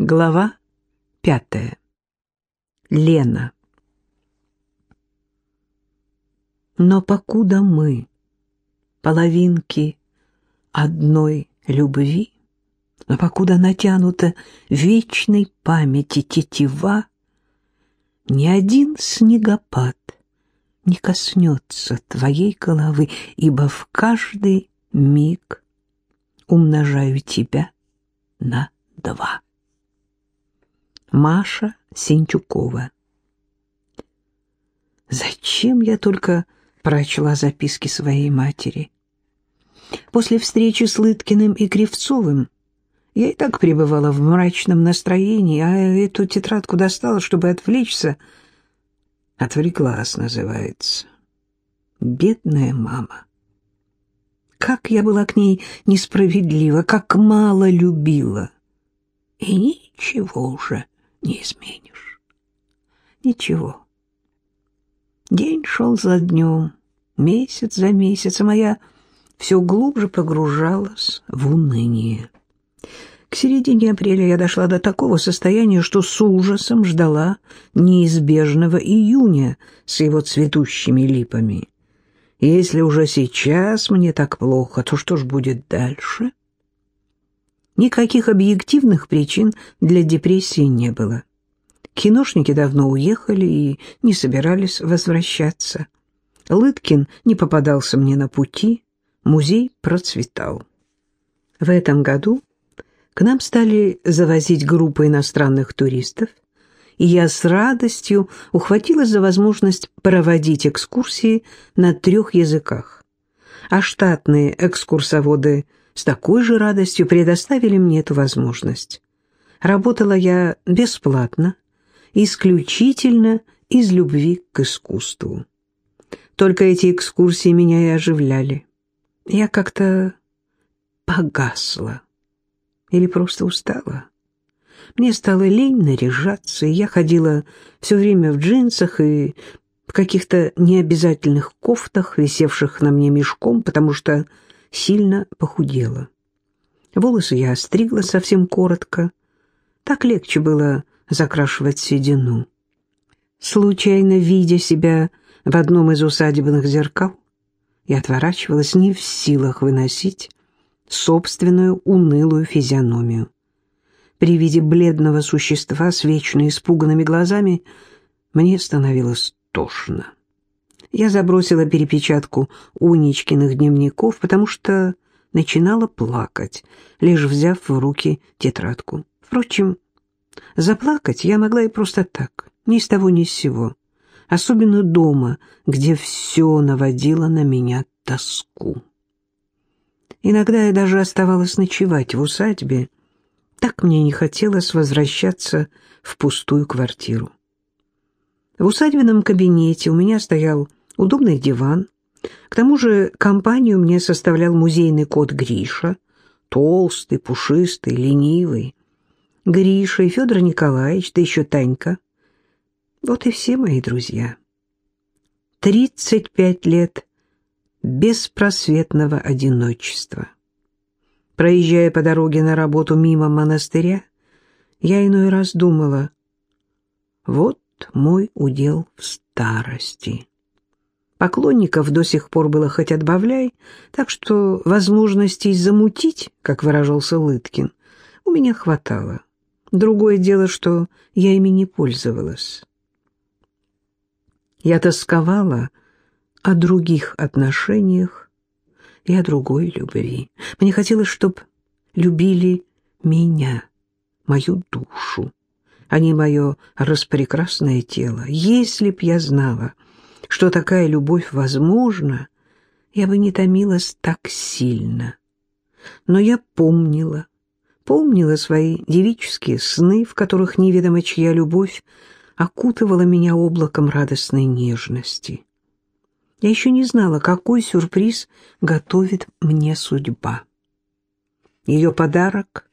Глава пятая. Лена. Но покуда мы, половинки одной любви, но покуда натянута вечной памяти тетива, ни один снегопад не коснется твоей головы, ибо в каждый миг умножаю тебя на два. Маша Синтюкова Зачем я только прочла записки своей матери? После встречи с Лыткиным и Кривцовым я и так пребывала в мрачном настроении, а эту тетрадку достала, чтобы отвлечься. Отвлеклась, называется. Бедная мама. Как я была к ней несправедлива, как мало любила. И ничего уже не изменишь. Ничего. День шел за днем, месяц за месяцем, а я все глубже погружалась в уныние. К середине апреля я дошла до такого состояния, что с ужасом ждала неизбежного июня с его цветущими липами. Если уже сейчас мне так плохо, то что ж будет дальше? Никаких объективных причин для депрессии не было. Киношники давно уехали и не собирались возвращаться. Лыткин не попадался мне на пути, музей процветал. В этом году к нам стали завозить группы иностранных туристов, и я с радостью ухватилась за возможность проводить экскурсии на трех языках. А штатные экскурсоводы – с такой же радостью предоставили мне эту возможность. Работала я бесплатно, исключительно из любви к искусству. Только эти экскурсии меня и оживляли. Я как-то погасла или просто устала. Мне стало лень наряжаться, и я ходила все время в джинсах и в каких-то необязательных кофтах, висевших на мне мешком, потому что сильно похудела. Волосы я остригла совсем коротко. Так легче было закрашивать седину. Случайно видя себя в одном из усадебных зеркал, я отворачивалась не в силах выносить собственную унылую физиономию. При виде бледного существа с вечно испуганными глазами мне становилось тошно. Я забросила перепечатку Уничкиных дневников, потому что начинала плакать, лишь взяв в руки тетрадку. Впрочем, заплакать я могла и просто так, ни с того ни с сего, особенно дома, где все наводило на меня тоску. Иногда я даже оставалась ночевать в усадьбе, так мне не хотелось возвращаться в пустую квартиру. В усадебном кабинете у меня стоял удобный диван. К тому же компанию мне составлял музейный кот Гриша, толстый, пушистый, ленивый. Гриша и Федор Николаевич, да еще Танька. Вот и все мои друзья. Тридцать пять лет беспросветного одиночества. Проезжая по дороге на работу мимо монастыря, я иной раз думала, вот мой удел в старости. Поклонников до сих пор было хоть отбавляй, так что возможностей замутить, как выражался Лыткин, у меня хватало. Другое дело, что я ими не пользовалась. Я тосковала о других отношениях и о другой любви. Мне хотелось, чтобы любили меня, мою душу, а не мое распрекрасное тело. Если б я знала, что такая любовь возможна, я бы не томилась так сильно. Но я помнила, помнила свои девические сны, в которых неведомо чья любовь окутывала меня облаком радостной нежности. Я еще не знала, какой сюрприз готовит мне судьба. Ее подарок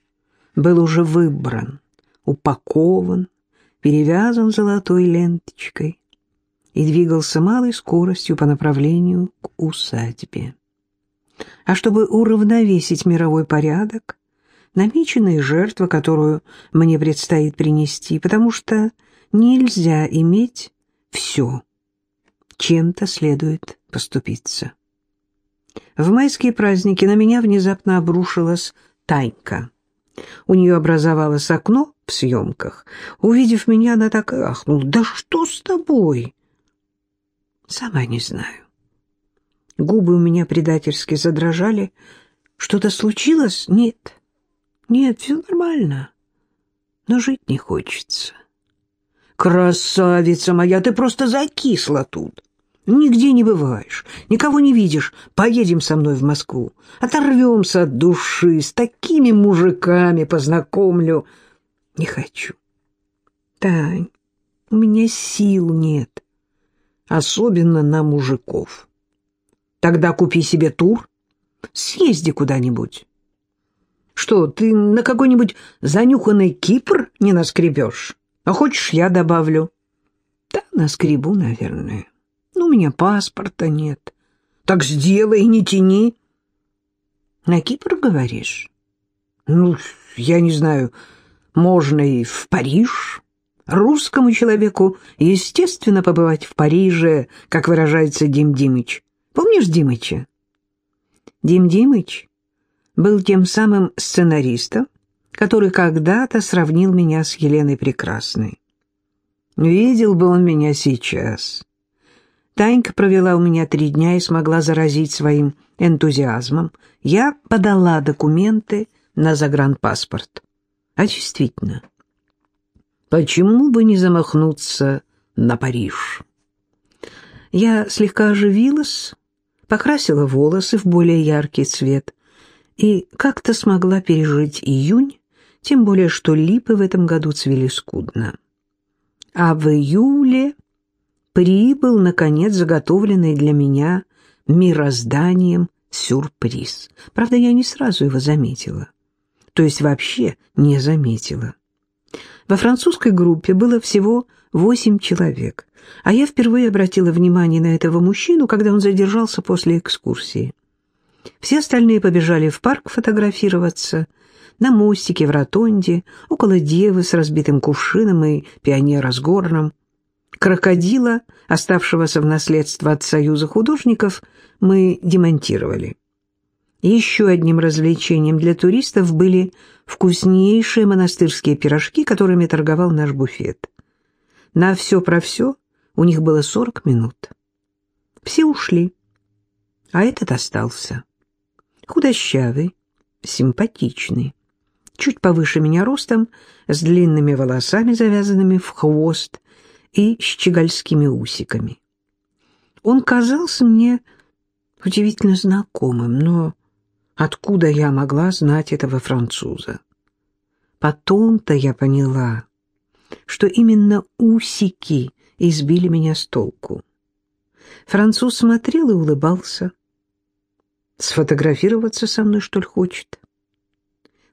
был уже выбран, упакован, перевязан золотой ленточкой и двигался малой скоростью по направлению к усадьбе. А чтобы уравновесить мировой порядок, намеченная жертва, которую мне предстоит принести, потому что нельзя иметь все. Чем-то следует поступиться. В майские праздники на меня внезапно обрушилась Танька. У нее образовалось окно в съемках. Увидев меня, она так ахнула. «Да что с тобой?» «Сама не знаю». Губы у меня предательски задрожали. «Что-то случилось?» «Нет». «Нет, все нормально. Но жить не хочется». «Красавица моя, ты просто закисла тут. Нигде не бываешь, никого не видишь. Поедем со мной в Москву. Оторвемся от души, с такими мужиками познакомлю». «Не хочу». «Тань, у меня сил нет, особенно на мужиков». «Тогда купи себе тур, съезди куда-нибудь». «Что, ты на какой-нибудь занюханный Кипр не наскребешь?» А хочешь, я добавлю? Да, на скребу, наверное. Но у меня паспорта нет. Так сделай, не тяни. На Кипр, говоришь? Ну, я не знаю, можно и в Париж. Русскому человеку, естественно, побывать в Париже, как выражается Дим Димыч. Помнишь Димыча? Дим Димыч был тем самым сценаристом, который когда-то сравнил меня с Еленой Прекрасной. Видел бы он меня сейчас. Танька провела у меня три дня и смогла заразить своим энтузиазмом. Я подала документы на загранпаспорт. А действительно, почему бы не замахнуться на Париж? Я слегка оживилась, покрасила волосы в более яркий цвет и как-то смогла пережить июнь тем более что липы в этом году цвели скудно. А в июле прибыл, наконец, заготовленный для меня мирозданием сюрприз. Правда, я не сразу его заметила. То есть вообще не заметила. Во французской группе было всего восемь человек, а я впервые обратила внимание на этого мужчину, когда он задержался после экскурсии. Все остальные побежали в парк фотографироваться – на мостике в ротонде, около девы с разбитым кувшином и пионера с горном. Крокодила, оставшегося в наследство от Союза художников, мы демонтировали. Еще одним развлечением для туристов были вкуснейшие монастырские пирожки, которыми торговал наш буфет. На все про все у них было сорок минут. Все ушли, а этот остался. Худощавый, симпатичный чуть повыше меня ростом, с длинными волосами, завязанными в хвост, и щегольскими усиками. Он казался мне удивительно знакомым, но откуда я могла знать этого француза? Потом-то я поняла, что именно усики избили меня с толку. Француз смотрел и улыбался. Сфотографироваться со мной, что ли, хочет?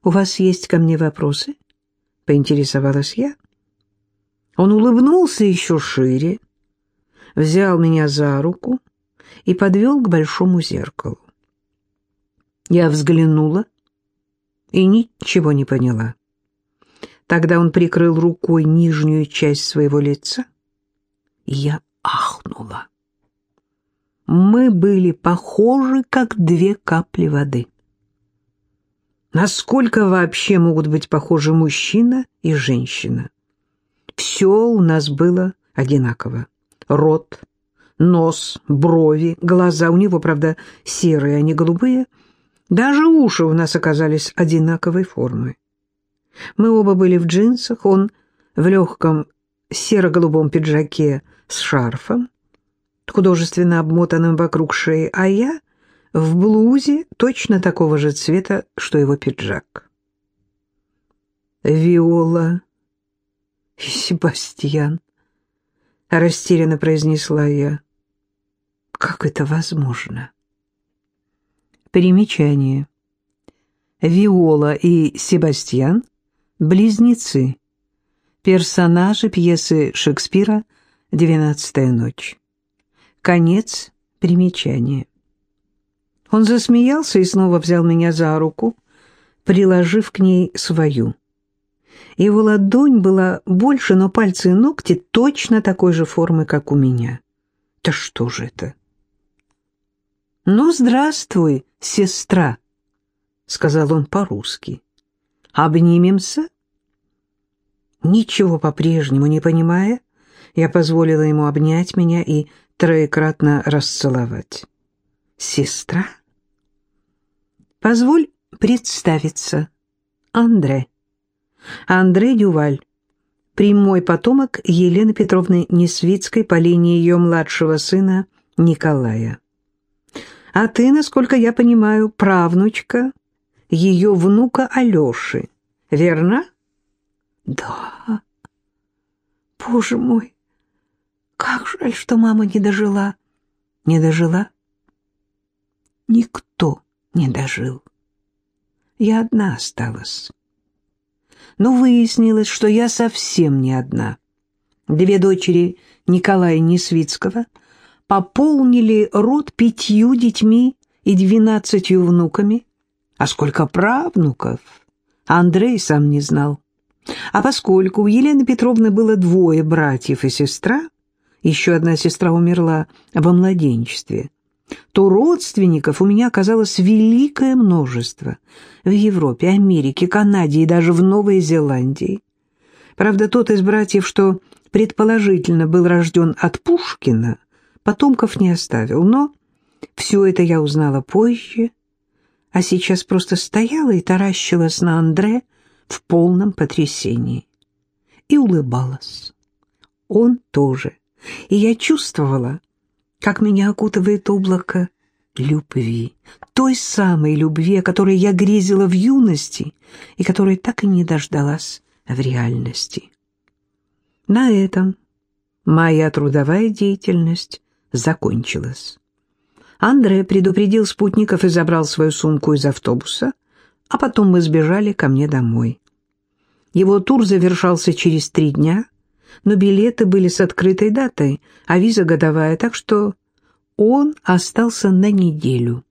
«У вас есть ко мне вопросы?» — поинтересовалась я. Он улыбнулся еще шире, взял меня за руку и подвел к большому зеркалу. Я взглянула и ничего не поняла. Тогда он прикрыл рукой нижнюю часть своего лица, и я ахнула. Мы были похожи, как две капли воды. Насколько вообще могут быть похожи мужчина и женщина? Все у нас было одинаково. Рот, нос, брови, глаза у него, правда, серые, а не голубые. Даже уши у нас оказались одинаковой формы. Мы оба были в джинсах, он в легком серо-голубом пиджаке с шарфом, художественно обмотанным вокруг шеи, а я — в блузе точно такого же цвета, что его пиджак. Виола и Себастьян, растерянно произнесла я. Как это возможно? Примечание. Виола и Себастьян — близнецы, персонажи пьесы Шекспира «Двенадцатая ночь». Конец примечания. Он засмеялся и снова взял меня за руку, приложив к ней свою. Его ладонь была больше, но пальцы и ногти точно такой же формы, как у меня. Да что же это? «Ну, здравствуй, сестра», — сказал он по-русски. «Обнимемся?» Ничего по-прежнему не понимая, я позволила ему обнять меня и троекратно расцеловать. «Сестра?» «Позволь представиться. Андре. Андре Дюваль, прямой потомок Елены Петровны Несвицкой по линии ее младшего сына Николая. А ты, насколько я понимаю, правнучка ее внука Алеши, верно?» Да. Боже мой, как жаль, что мама не дожила. Не дожила? Никто не дожил. Я одна осталась. Но выяснилось, что я совсем не одна. Две дочери Николая Несвицкого пополнили род пятью детьми и двенадцатью внуками. А сколько правнуков? Андрей сам не знал. А поскольку у Елены Петровны было двое братьев и сестра, еще одна сестра умерла во младенчестве, то родственников у меня оказалось великое множество в Европе, Америке, Канаде и даже в Новой Зеландии. Правда, тот из братьев, что предположительно был рожден от Пушкина, потомков не оставил, но все это я узнала позже, а сейчас просто стояла и таращилась на Андре, в полном потрясении и улыбалась. Он тоже. И я чувствовала, как меня окутывает облако любви, той самой любви, о которой я грезила в юности и которой так и не дождалась в реальности. На этом моя трудовая деятельность закончилась. Андре предупредил спутников и забрал свою сумку из автобуса, а потом мы сбежали ко мне домой. Его тур завершался через три дня, но билеты были с открытой датой, а виза годовая, так что он остался на неделю.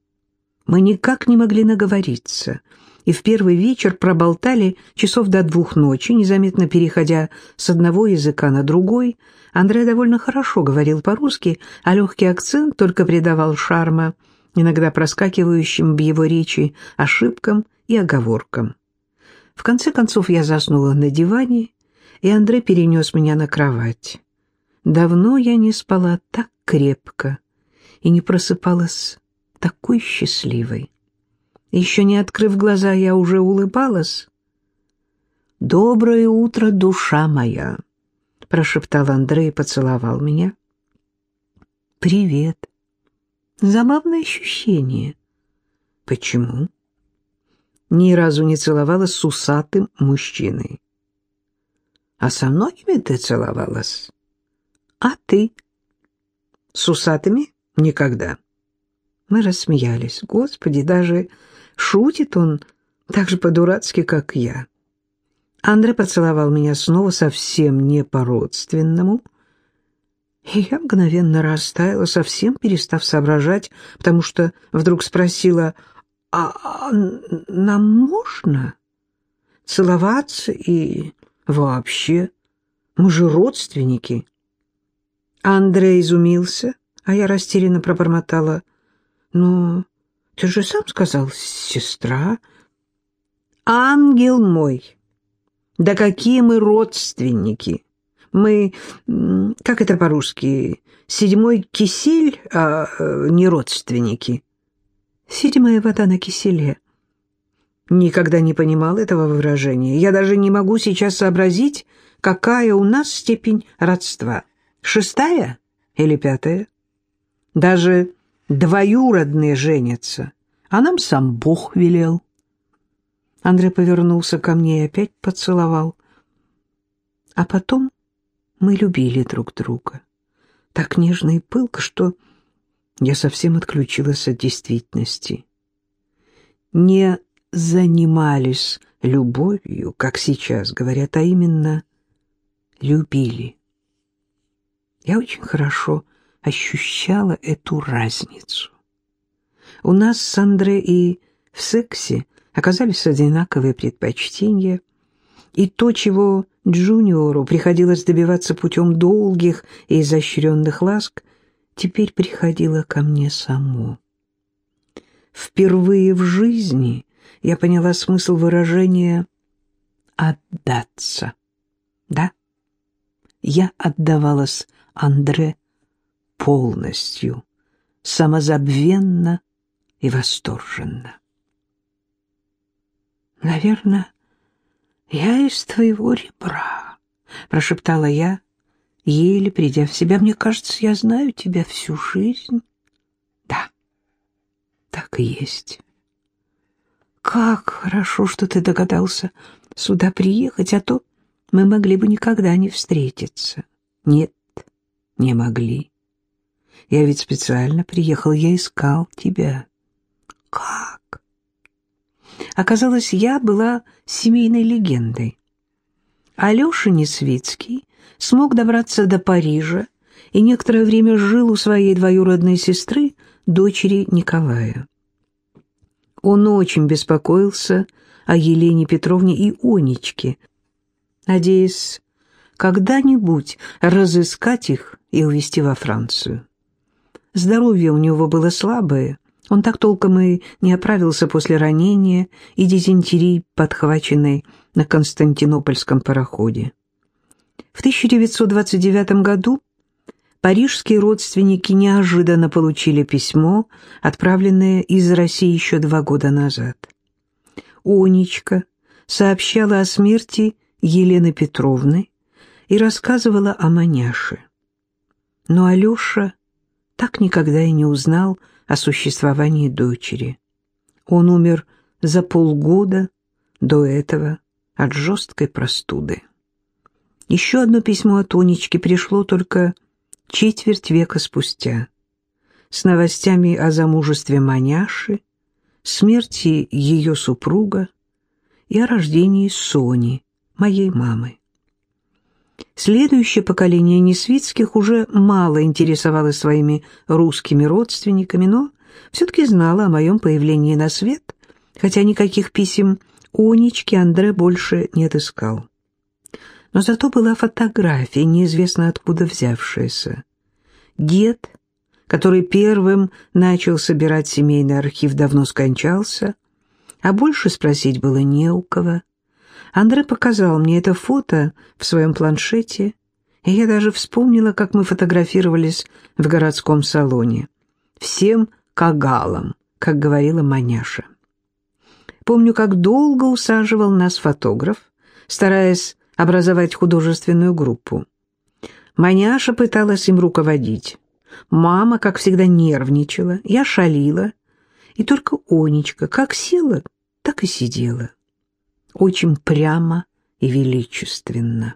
Мы никак не могли наговориться, и в первый вечер проболтали часов до двух ночи, незаметно переходя с одного языка на другой. Андрей довольно хорошо говорил по-русски, а легкий акцент только придавал шарма, иногда проскакивающим в его речи ошибкам и оговоркам. В конце концов я заснула на диване, и Андрей перенес меня на кровать. Давно я не спала так крепко и не просыпалась такой счастливой. Еще не открыв глаза, я уже улыбалась. «Доброе утро, душа моя!» — прошептал Андрей и поцеловал меня. «Привет!» Забавное ощущение. «Почему?» ни разу не целовалась с усатым мужчиной. А со многими ты целовалась? А ты? С усатыми? Никогда. Мы рассмеялись. Господи, даже шутит он так же по-дурацки, как я. Андрей поцеловал меня снова совсем не по-родственному, и я мгновенно растаяла, совсем перестав соображать, потому что вдруг спросила, а, а нам можно целоваться и вообще? Мы же родственники. Андрей изумился, а я растерянно пробормотала. Ну, ты же сам сказал, сестра. Ангел мой, да какие мы родственники! Мы, как это по-русски, седьмой кисель, а э, не родственники седьмая вода на киселе. Никогда не понимал этого выражения. Я даже не могу сейчас сообразить, какая у нас степень родства. Шестая или пятая? Даже двоюродные женятся, а нам сам Бог велел. Андрей повернулся ко мне и опять поцеловал. А потом мы любили друг друга. Так нежно и пылко, что я совсем отключилась от действительности. Не занимались любовью, как сейчас говорят, а именно любили. Я очень хорошо ощущала эту разницу. У нас с Андре и в сексе оказались одинаковые предпочтения, и то, чего Джуниору приходилось добиваться путем долгих и изощренных ласк, теперь приходило ко мне само. Впервые в жизни я поняла смысл выражения «отдаться». Да, я отдавалась Андре полностью, самозабвенно и восторженно. «Наверное, я из твоего ребра», — прошептала я, еле придя в себя. «Мне кажется, я знаю тебя всю жизнь». «Да, так и есть». «Как хорошо, что ты догадался сюда приехать, а то мы могли бы никогда не встретиться». «Нет, не могли. Я ведь специально приехал, я искал тебя». «Как?» Оказалось, я была семейной легендой. Алеша Несвицкий смог добраться до Парижа и некоторое время жил у своей двоюродной сестры, дочери Николая. Он очень беспокоился о Елене Петровне и Онечке, надеясь когда-нибудь разыскать их и увезти во Францию. Здоровье у него было слабое, он так толком и не оправился после ранения и дизентерии, подхваченной на Константинопольском пароходе. В 1929 году парижские родственники неожиданно получили письмо, отправленное из России еще два года назад. Онечка сообщала о смерти Елены Петровны и рассказывала о маняше. Но Алеша так никогда и не узнал о существовании дочери. Он умер за полгода до этого от жесткой простуды. Еще одно письмо от Тонечки пришло только четверть века спустя, с новостями о замужестве Маняши, смерти ее супруга и о рождении Сони, моей мамы. Следующее поколение Несвицких уже мало интересовалось своими русскими родственниками, но все-таки знало о моем появлении на свет, хотя никаких писем Онечки Андре больше не отыскал. Но зато была фотография, неизвестно откуда взявшаяся. Дед, который первым начал собирать семейный архив, давно скончался, а больше спросить было не у кого. Андре показал мне это фото в своем планшете, и я даже вспомнила, как мы фотографировались в городском салоне. Всем кагалом, как говорила Маняша. Помню, как долго усаживал нас фотограф, стараясь образовать художественную группу. Маняша пыталась им руководить. Мама, как всегда, нервничала, я шалила, и только Онечка как села, так и сидела очень прямо и величественно.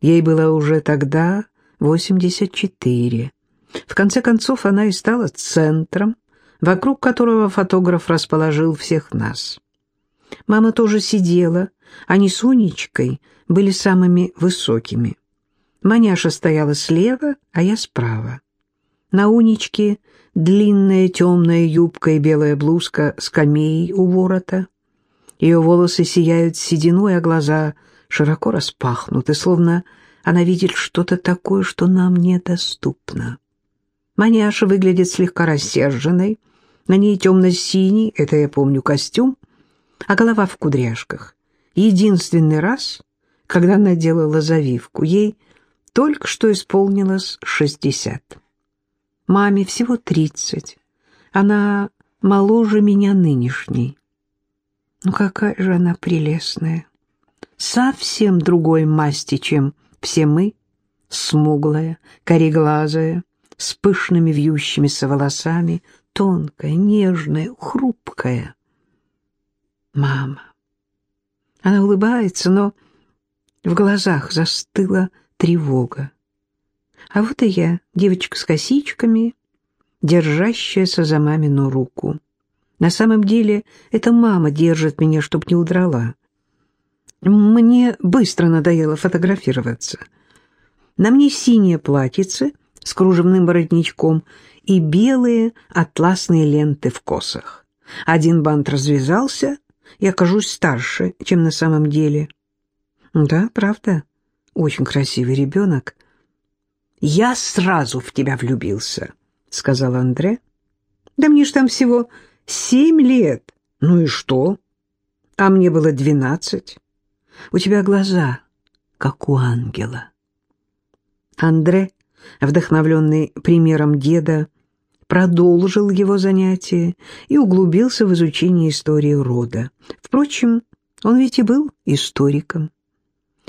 Ей было уже тогда 84. В конце концов, она и стала центром, вокруг которого фотограф расположил всех нас. Мама тоже сидела, они с Унечкой были самыми высокими. Маняша стояла слева, а я справа. На Унечке длинная темная юбка и белая блузка с камеей у ворота — ее волосы сияют сединой, а глаза широко распахнуты, словно она видит что-то такое, что нам недоступно. Маняша выглядит слегка рассерженной, на ней темно-синий, это я помню, костюм, а голова в кудряшках. Единственный раз, когда она делала завивку, ей только что исполнилось шестьдесят. Маме всего тридцать, она моложе меня нынешней. Ну какая же она прелестная. Совсем другой масти, чем все мы, смуглая, кореглазая, с пышными вьющимися волосами, тонкая, нежная, хрупкая. Мама. Она улыбается, но в глазах застыла тревога. А вот и я, девочка с косичками, держащаяся за мамину руку. На самом деле, это мама держит меня, чтоб не удрала. Мне быстро надоело фотографироваться. На мне синее платьице с кружевным воротничком и белые атласные ленты в косах. Один бант развязался, я кажусь старше, чем на самом деле. Да, правда, очень красивый ребенок. Я сразу в тебя влюбился, сказал Андре. Да мне ж там всего семь лет. Ну и что? А мне было двенадцать. У тебя глаза, как у ангела. Андре, вдохновленный примером деда, продолжил его занятие и углубился в изучение истории рода. Впрочем, он ведь и был историком.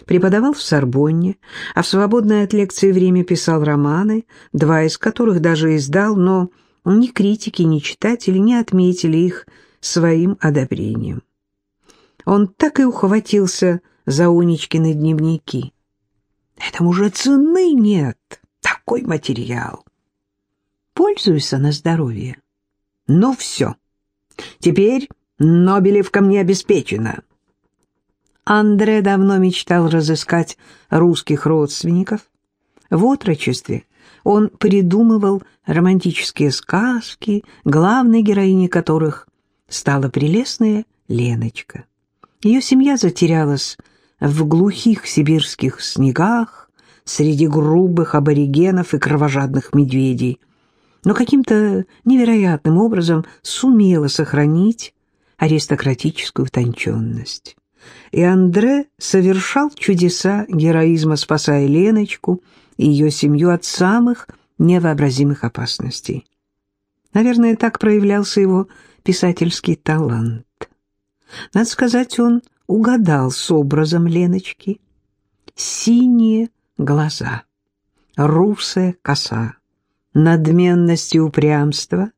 Преподавал в Сорбонне, а в свободное от лекции время писал романы, два из которых даже издал, но ни критики, ни читатели не отметили их своим одобрением. Он так и ухватился за Уничкины дневники. Этому же цены нет, такой материал. Пользуйся на здоровье. Ну все, теперь Нобелевка мне обеспечена. Андре давно мечтал разыскать русских родственников. В отрочестве он придумывал романтические сказки, главной героиней которых стала прелестная Леночка. Ее семья затерялась в глухих сибирских снегах среди грубых аборигенов и кровожадных медведей, но каким-то невероятным образом сумела сохранить аристократическую утонченность. И Андре совершал чудеса героизма, спасая Леночку и ее семью от самых невообразимых опасностей. Наверное, так проявлялся его писательский талант. Надо сказать, он угадал с образом Леночки. Синие глаза, русая коса, надменность и упрямство.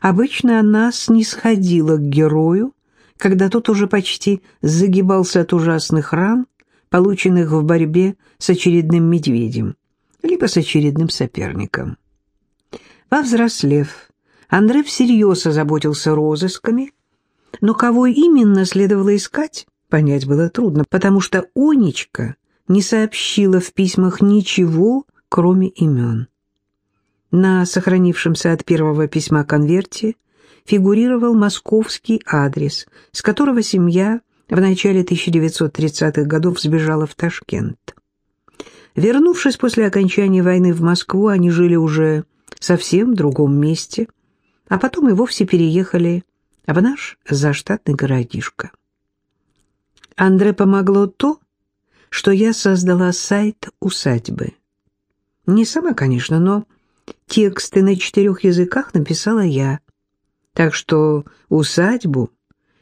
Обычно она снисходила к герою, когда тот уже почти загибался от ужасных ран, полученных в борьбе с очередным медведем, либо с очередным соперником. Повзрослев, Андрей всерьез озаботился розысками, но кого именно следовало искать, понять было трудно, потому что Онечка не сообщила в письмах ничего, кроме имен. На сохранившемся от первого письма конверте фигурировал московский адрес, с которого семья в начале 1930-х годов сбежала в Ташкент. Вернувшись после окончания войны в Москву, они жили уже совсем в другом месте, а потом и вовсе переехали в наш заштатный городишко. Андре помогло то, что я создала сайт усадьбы. Не сама, конечно, но тексты на четырех языках написала я, так что усадьбу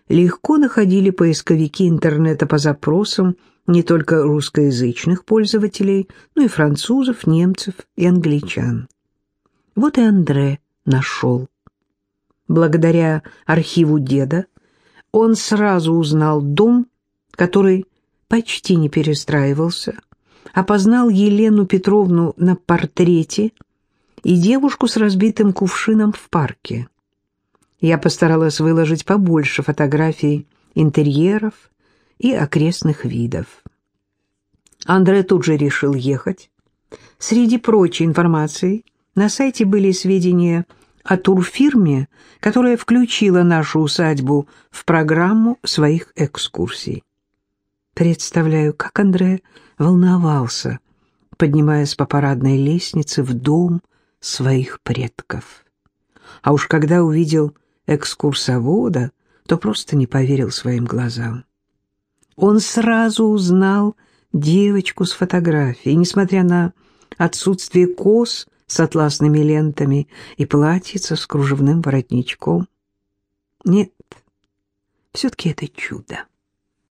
легко находили поисковики интернета по запросам не только русскоязычных пользователей, но и французов, немцев и англичан. Вот и Андре нашел. Благодаря архиву деда он сразу узнал дом, который почти не перестраивался, опознал Елену Петровну на портрете и девушку с разбитым кувшином в парке. Я постаралась выложить побольше фотографий интерьеров и окрестных видов. Андре тут же решил ехать. Среди прочей информации на сайте были сведения о турфирме, которая включила нашу усадьбу в программу своих экскурсий. Представляю, как Андре волновался, поднимаясь по парадной лестнице в дом своих предков. А уж когда увидел экскурсовода, то просто не поверил своим глазам. Он сразу узнал девочку с фотографией, несмотря на отсутствие кос с атласными лентами и платьица с кружевным воротничком. Нет, все-таки это чудо.